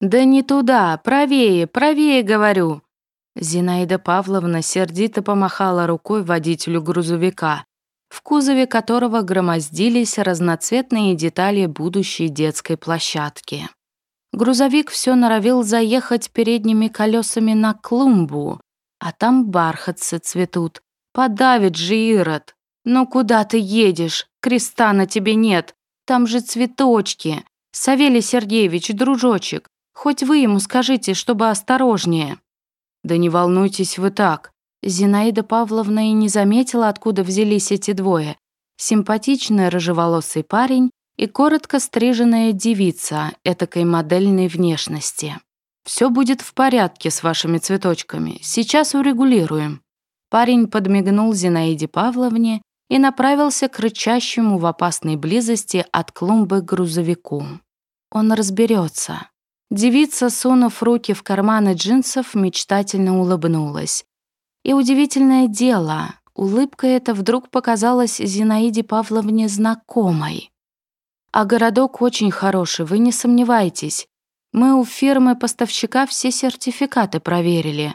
«Да не туда, правее, правее, говорю!» Зинаида Павловна сердито помахала рукой водителю грузовика, в кузове которого громоздились разноцветные детали будущей детской площадки. Грузовик все норовил заехать передними колесами на клумбу, а там бархатцы цветут. Подавит же Ирод. «Ну куда ты едешь? Креста на тебе нет. Там же цветочки. Савелий Сергеевич, дружочек, хоть вы ему скажите, чтобы осторожнее». «Да не волнуйтесь вы так». Зинаида Павловна и не заметила, откуда взялись эти двое. Симпатичный рыжеволосый парень и коротко стриженная девица этакой модельной внешности. «Все будет в порядке с вашими цветочками. Сейчас урегулируем». Парень подмигнул Зинаиде Павловне и направился к рычащему в опасной близости от клумбы грузовику. Он разберется. Девица, сунув руки в карманы джинсов, мечтательно улыбнулась. И удивительное дело, улыбка эта вдруг показалась Зинаиде Павловне знакомой. А городок очень хороший, вы не сомневайтесь. Мы у фирмы поставщика все сертификаты проверили.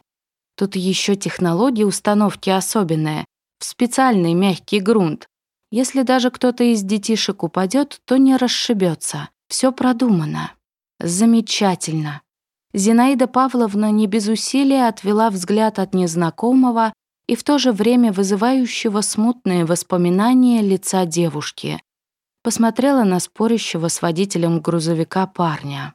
Тут еще технология установки особенная, в специальный мягкий грунт. Если даже кто-то из детишек упадет, то не расшибется. Все продумано. Замечательно. Зинаида Павловна не без усилия отвела взгляд от незнакомого и в то же время вызывающего смутные воспоминания лица девушки. Посмотрела на спорящего с водителем грузовика парня.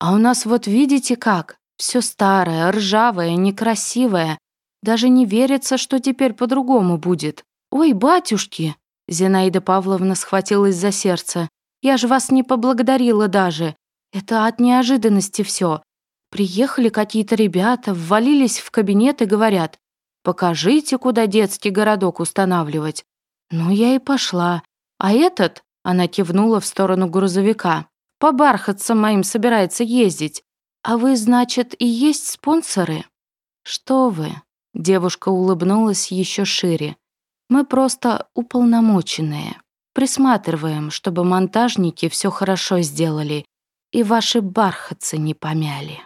«А у нас вот видите как? Все старое, ржавое, некрасивое. Даже не верится, что теперь по-другому будет. Ой, батюшки!» Зинаида Павловна схватилась за сердце. «Я же вас не поблагодарила даже. Это от неожиданности все. Приехали какие-то ребята, ввалились в кабинет и говорят, «Покажите, куда детский городок устанавливать». Ну, я и пошла. А этот, она кивнула в сторону грузовика, по бархатцам моим собирается ездить. А вы, значит, и есть спонсоры? Что вы? Девушка улыбнулась еще шире. Мы просто уполномоченные. Присматриваем, чтобы монтажники все хорошо сделали и ваши бархатцы не помяли.